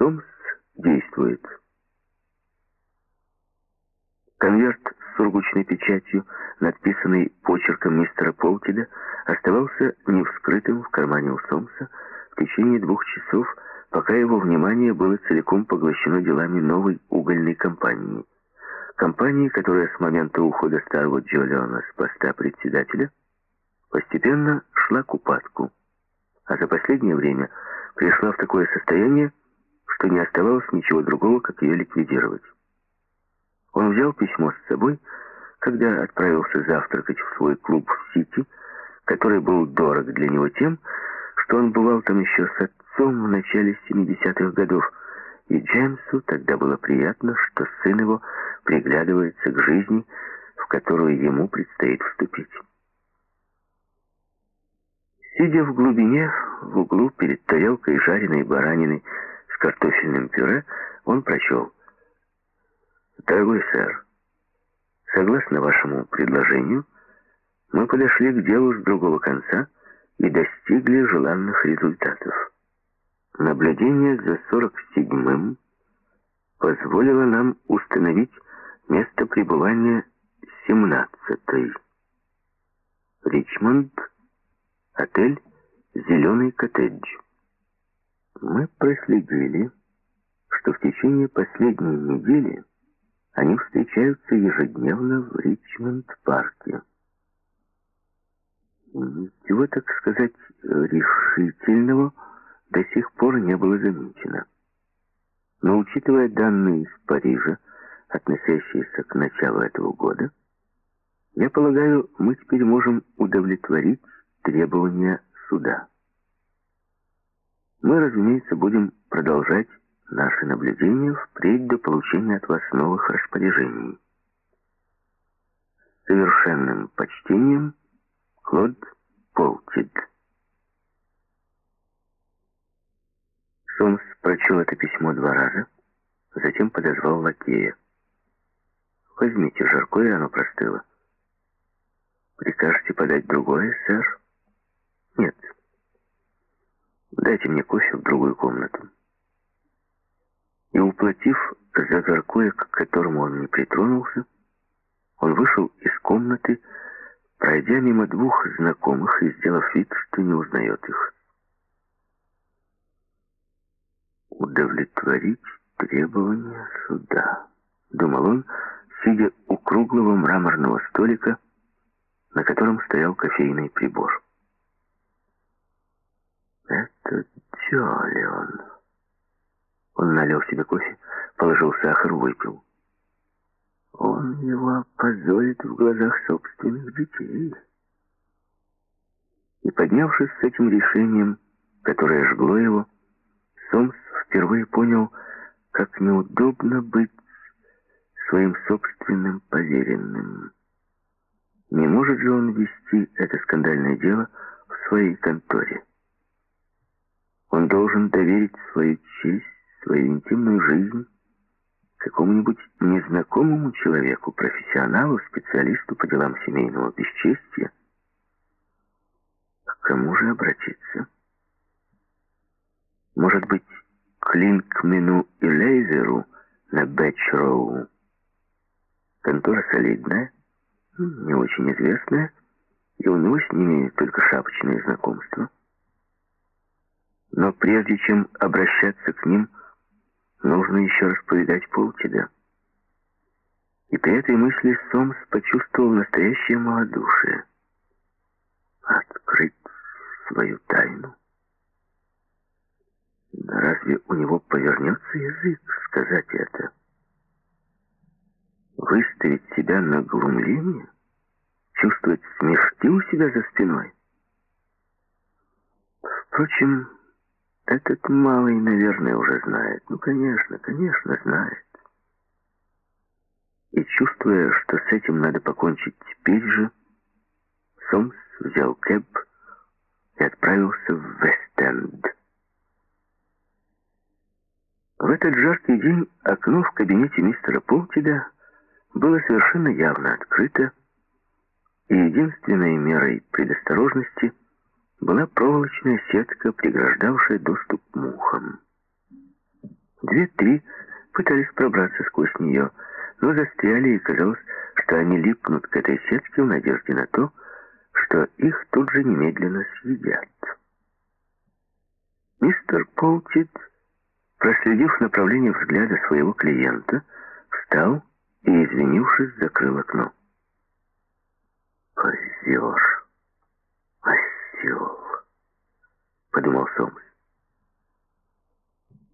Сомс действует. Конверт с сургучной печатью, надписанный почерком мистера Полтида, оставался невскрытым в кармане у Сомса в течение двух часов, пока его внимание было целиком поглощено делами новой угольной компании. Компании, которая с момента ухода старого Джолиона с поста председателя постепенно шла к упадку, а за последнее время пришла в такое состояние, что не оставалось ничего другого, как ее ликвидировать. Он взял письмо с собой, когда отправился завтракать в свой клуб в Сити, который был дорог для него тем, что он бывал там еще с отцом в начале 70-х годов, и Джеймсу тогда было приятно, что сын его приглядывается к жизни, в которую ему предстоит вступить. Сидя в глубине, в углу перед тарелкой жареной баранины картофельным пюре, он прочел «Дорогой сэр, согласно вашему предложению, мы подошли к делу с другого конца и достигли желанных результатов. Наблюдение за 47-м позволило нам установить место пребывания 17-й. Ричмонд, отель «Зеленый коттедж». Мы проследили, что в течение последней недели они встречаются ежедневно в Ричмонд-парке. Ничего, так сказать, решительного до сих пор не было замечено. Но учитывая данные из Парижа, относящиеся к началу этого года, я полагаю, мы теперь можем удовлетворить требования суда. Мы, разумеется, будем продолжать наши наблюдения впредь до получения от вас новых распоряжений. Совершенным почтением, Клод Полтид. Сомс прочел это письмо два раза, затем подозвал лакея. «Возьмите жаркое, оно простыло». «Прикажете подать другое, сэр?» «Нет. Дайте мне кофе в другую комнату». И уплатив за жаркое, к которому он не притронулся, он вышел из комнаты, пройдя мимо двух знакомых и сделав вид, что не узнает их. «Удовлетворить требования суда», — думал он, сидя у круглого мраморного столика, на котором стоял кофейный прибор. «Это Джолион». Он налил себе кофе, положил сахар, выпил. Он его опозорит в глазах собственных детей. И поднявшись с этим решением, которое жгло его, Сомс впервые понял, как неудобно быть своим собственным поверенным. Не может же он вести это скандальное дело в своей конторе. Он должен доверить свою честь свою интимную жизнь какому-нибудь незнакомому человеку, профессионалу, специалисту по делам семейного бесчестия, к кому же обратиться? Может быть, к Линкмену и Лейзеру на Бэтч-Роу? Контора солидная, не очень известная, и у него с ними только шапочные знакомства. Но прежде чем обращаться к ним, Нужно еще раз повидать Полтида. И при этой мысли Сомс почувствовал настоящее малодушие. Открыть свою тайну. Да разве у него повернется язык сказать это? Выставить себя на глумление? Чувствовать смешки у себя за спиной? Впрочем, этот малый, наверное, уже знает. Ну, конечно, конечно, знает. И чувствуя, что с этим надо покончить теперь же, Сомс взял кэб и отправился в Вест-Энд. В этот жаркий день окно в кабинете мистера Полтида было совершенно явно открыто, и единственной мерой предосторожности — была проволочная сетка, преграждавшая доступ мухам. Две-три пытались пробраться сквозь нее, но застряли, и казалось, что они липнут к этой сетке в надежде на то, что их тут же немедленно съедят. Мистер Полтит, проследив направление взгляда своего клиента, встал и, извинившись, закрыл окно. «Позер! Осел!» — подумал Сомс.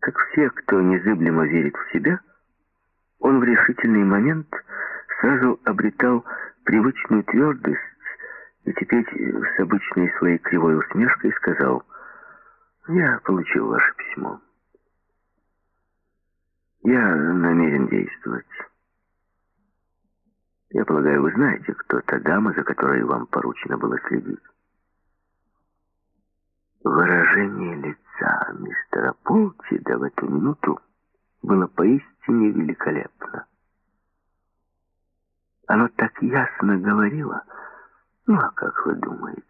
Как все, кто незыблемо верит в себя, он в решительный момент сразу обретал привычную твердость и теперь с обычной своей кривой усмешкой сказал «Я получил ваше письмо. Я намерен действовать». Я полагаю, вы знаете, кто та дама, за которой вам поручено было следить. Выражение лица мистера Полтида в эту минуту было поистине великолепно. Оно так ясно говорило, ну а как вы думаете?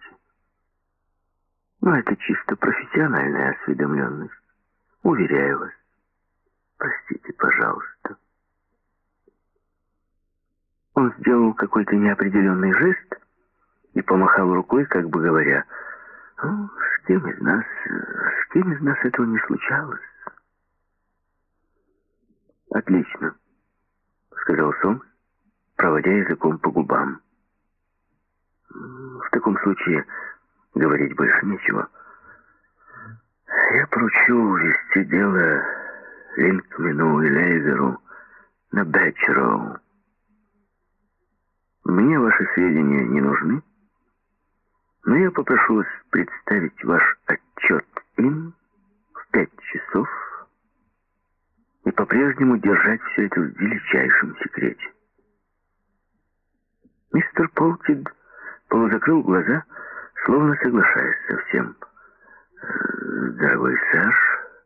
Ну, это чисто профессиональная осведомленность. Уверяю вас. Простите, пожалуйста. Он сделал какой-то неопределенный жест и помахал рукой, как бы говоря, «Ну, с кем из нас, с кем из нас этого не случалось?» «Отлично», — сказал Сом, проводя языком по губам. «В таком случае говорить больше нечего. Я поручу вести дело Линкмену и Лейзеру на Бэтчроу. Мне ваши сведения не нужны, но я попрошу вас представить ваш отчет им в пять часов и по-прежнему держать все это в величайшем секрете. Мистер Полтид полузакрыл глаза, словно соглашаясь со всем. «Э, «Дорогой Саш»,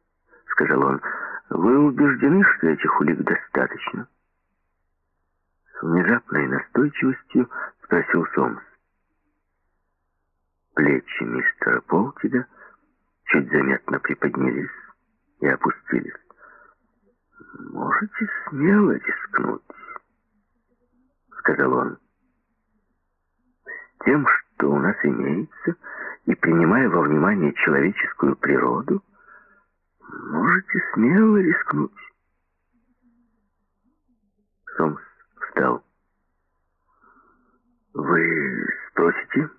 — сказал он, — «вы убеждены, что этих улик достаточно?» внезапной настойчивостью спросил Сомс. Плечи мистера Полтида чуть заметно приподнялись и опустились. «Можете смело рискнуть», — сказал он. «Тем, что у нас имеется, и принимая во внимание человеческую природу, можете смело рискнуть». Сомс встал. «Вы спросите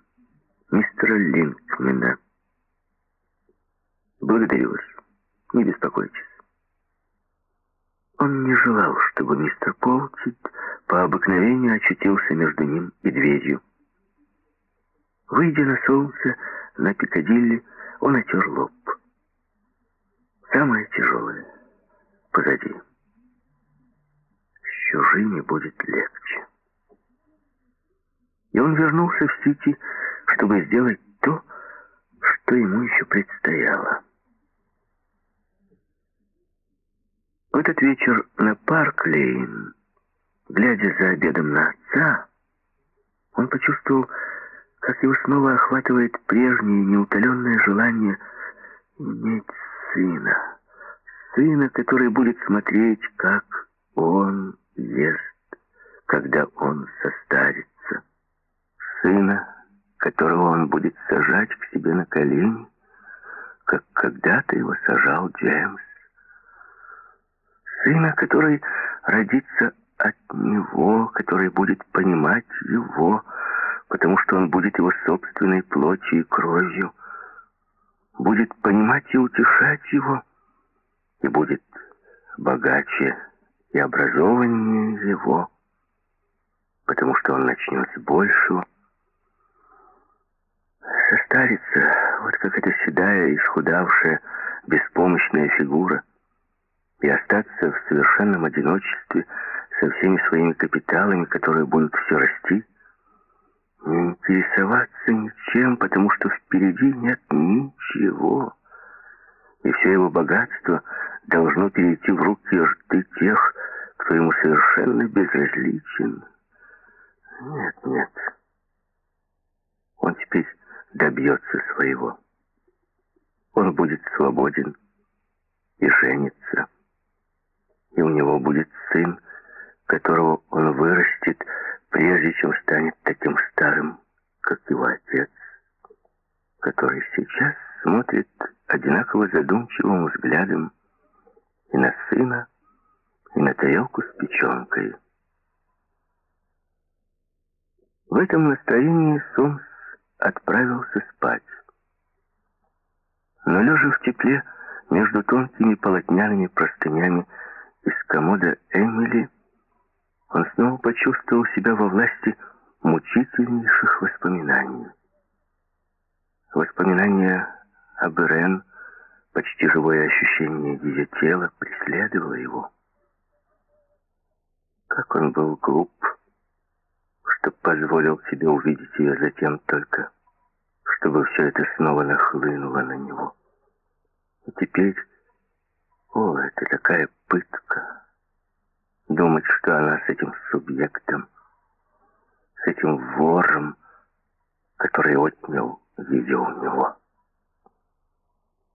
мистера Линкмена?» «Благодарю вас. Не беспокойтесь». Он не желал, чтобы мистер Полтид по обыкновению очутился между ним и дверью. Выйдя на солнце, на Пикадилли, он отер лоб. Самое тяжелое позади чужими будет легче. И он вернулся в Сити, чтобы сделать то, что ему еще предстояло. В этот вечер на Парк-Лейн, глядя за обедом на отца, он почувствовал, как его снова охватывает прежнее неутоленное желание иметь сына. Сына, который будет смотреть, как он ест, когда он состарится. Сына, которого он будет сажать к себе на колени, как когда-то его сажал Джеймс. Сына, который родится от него, который будет понимать его, потому что он будет его собственной плотью и кровью, будет понимать и утешать его, и будет богаче и образованнее его, потому что он начнет с большего. Состарится, вот как эта седая, исхудавшая, беспомощная фигура, и остаться в совершенном одиночестве со всеми своими капиталами, которые будут все расти, не интересоваться ничем, потому что впереди нет ничего, и все его богатство должно перейти в руки рты тех, кто ему совершенно безразличен. Нет, нет. Он теперь добьется своего. Он будет свободен и женится. и у него будет сын, которого он вырастет, прежде чем станет таким старым, как его отец, который сейчас смотрит одинаково задумчивым взглядом и на сына, и на тарелку с печенкой. В этом настроении Сомс отправился спать. Но лежа в тепле, между тонкими полотняными простынями из комода Эмили, он снова почувствовал себя во власти мучительнейших воспоминаний. Воспоминания об Ирен, почти живое ощущение ее тела, преследовало его. Как он был глуп, что позволил себе увидеть ее затем только, чтобы все это снова нахлынуло на него. И теперь, о, это такая пытка, думать, что она с этим субъектом, с этим вором, который отнял ее у него.